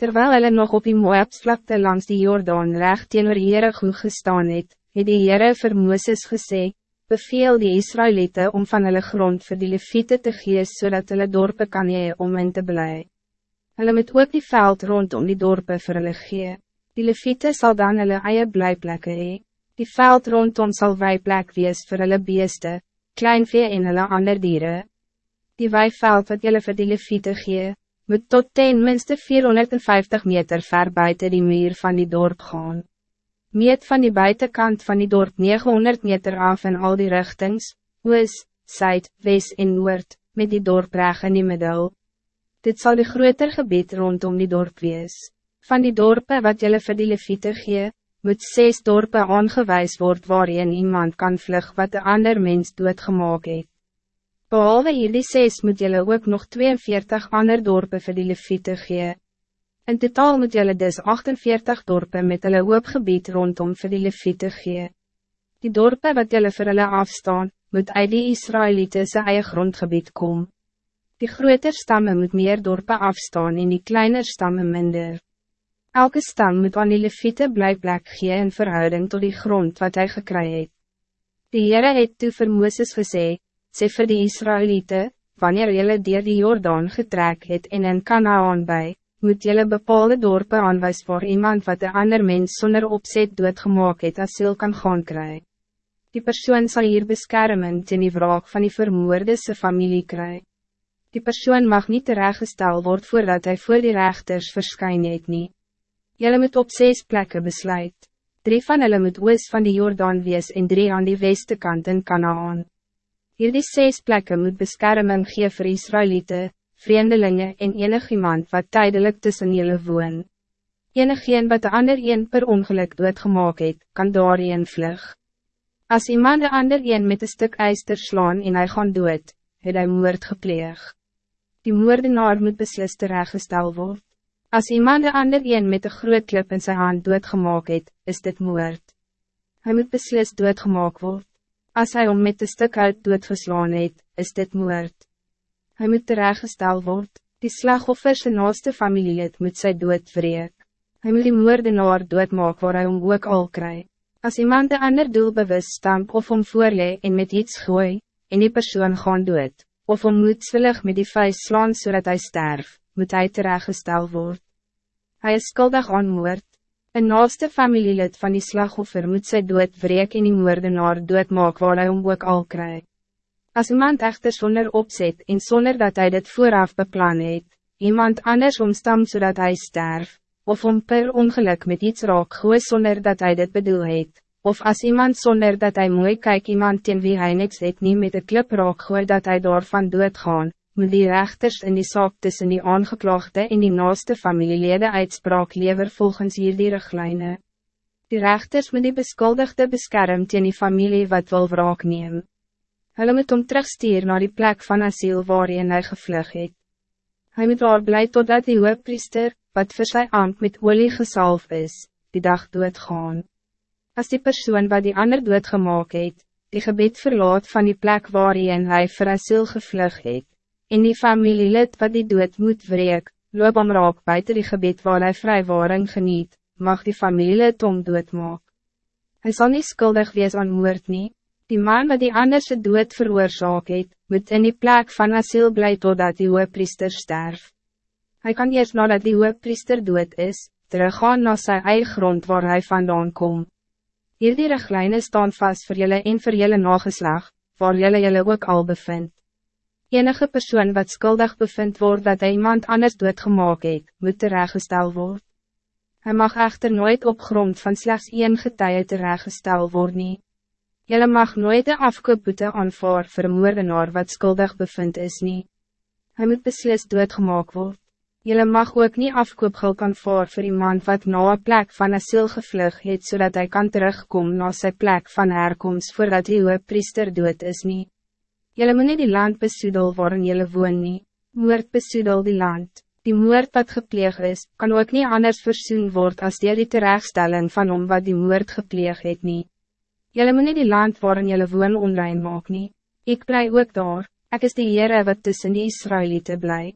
Terwijl hulle nog op die Moabsvlakte langs die Jordaan recht teenoor Jericho gestaan het, het die Heere vir Mooses gesê, beveel die Israëlieten om van hulle grond vir die Leviete te gees, zodat hulle dorpe kan hee om in te bly. Hulle moet ook die veld rondom die dorpe vir hulle gee. Die Leviete sal dan hulle eie blijplekke hee. Die veld rondom sal wijplek wees vir hulle beeste, kleinvee en hulle ander dieren. Die wijveld wat julle vir die Leviete gee, moet tot ten minste 450 meter ver buiten die muur van die dorp gaan. Meet van die buitenkant van die dorp 900 meter af in al die richtings, oos, zuid, west en noord, met die dorp reg in die middel. Dit zal de groter gebied rondom die dorp wees. Van die dorpen wat jullie vir die leviete gee, moet zes dorpen aangewijs word waarin iemand kan vlug wat de ander mens doodgemaak het. Behalve hierdie ses moet jullie ook nog 42 ander dorpen vir die leviete gee. In totaal moet jullie dus 48 dorpen met hulle hoopgebied rondom vir die leviete gee. Die dorpen wat jullie vir hulle afstaan, moet uit die Israëlieten sy eie grondgebied kom. Die groter stammen moet meer dorpen afstaan en die kleiner stammen minder. Elke stam moet aan die leviete blijplek gee in verhouding tot die grond wat hij gekry het. Die Heere het toe vir Mooses gesê, sê vir die Israëlieten, wanneer jylle dier die Jordaan getrek het en in Kanaan bij, moet jylle bepaalde dorpe aanwijs voor iemand wat een ander mens zonder opzet doodgemaak het asiel kan gaan kry. Die persoon zal hier beskerming ten die wraak van die vermoorde se familie kry. Die persoon mag niet terechtgesteld worden voordat hij voor die rechters verskyn het nie. Jylle moet op zes plekken besluit. Drie van hulle moet oos van die Jordaan wees en drie aan die weste kant in Kanaan. Hierdie ses plekken moet beskerming gee vir Israëlieten, vreemdelingen en enig iemand wat tijdelijk tussen jullie woon. Enig een wat de ander een per ongeluk doodgemaak het, kan daar een vlug. Als iemand de ander een met een stuk ijster slaan en hij gaan dood, het hy moord gepleeg. Die moordenaar moet beslist terechtgestel word. Als iemand de ander een met een groot klip in zijn hand doodgemaak het, is dit moord. Hij moet beslist doodgemaak word. Als hij om met een stuk uit doodgeslaan het, is dit moord. Hij moet terechtgesteld worden. Die slagoffer zijn naaste familielid moet sy dood vreek. Hij moet die moordenaar doodmaak waar hy om ook al kry. As iemand de ander doelbewust stamp of om voorlee en met iets gooi, en die persoon gaan dood, of om moedswillig met die vuist slaan zodat hij sterf, moet hij terechtgesteld worden. Hij is skuldig aan moord. Een naaste familielid van die slagoffer moet sy dood wreek en die moordenaar doodmaak waar hy hom ook al kry. As iemand echter zonder opzet en zonder dat hij dit vooraf beplan het, iemand anders omstam zodat hij sterf, of om per ongeluk met iets raak gooi zonder dat hij dit bedoel het, of als iemand zonder dat hij mooi kijkt iemand teen wie hij niks het nie met een klip raak gooi dat hij daarvan doodgaan, moet die rechters in die zaak tussen die aangeklaagde en die naaste familielede uitspraak lever volgens hierdie richtlijne. Die rechters moet die beskuldigde beskerm teen die familie wat wil wraak neem. Hulle moet om terugstuur naar die plek van asiel waarin hy gevlug het. Hy moet daar bly totdat die hooppriester, wat vir sy ambt met olie gesalf is, die dag doodgaan. Als die persoon wat die ander doodgemaak het, die gebed verlaat van die plek waarin hij vir asiel gevlug het, en die familielid wat die dood moet wreek, loop om raak buiten die gebied waar hij vrijwaring geniet, mag die familielid om doodmaak. Hij zal niet schuldig wees aan moord nie, die man wat die anderse dood veroorzaak het, moet in die plek van asiel bly totdat die priester sterf. Hij kan eerst nadat die priester dood is, teruggaan naar zijn eigen grond waar hij vandaan kom. Hierdie richtlijnen staan vast voor jullie en voor jullie nageslag, waar jullie jullie ook al bevindt. Enige persoon wat skuldig bevind wordt dat hij iemand anders doodgemaak het, moet terechtgestel worden. Hij mag echter nooit op grond van slechts één getuie terechtgestel worden. Jelle mag nooit de afkoopboete aanvaar vir moordenaar wat skuldig bevind is nie. Hij moet beslist doodgemaak worden. Jelle mag ook niet afkoopgeld aanvaar vir iemand wat na een plek van asiel gevlug het zodat hij kan terugkomen naar zijn plek van herkomst voordat hij priester dood is niet. Jelle moet nie die land besoedel waarin jelle woon nie. Moord besoedel die land. Die moord wat gepleeg is, kan ook niet anders versoen word als die die terechtstelling van om wat die moord gepleeg het nie. Jelle moet nie die land waarin jelle woon onrein maak nie. Ik blij ook daar, ik is die Heere wat tussen die Israëlieten blij.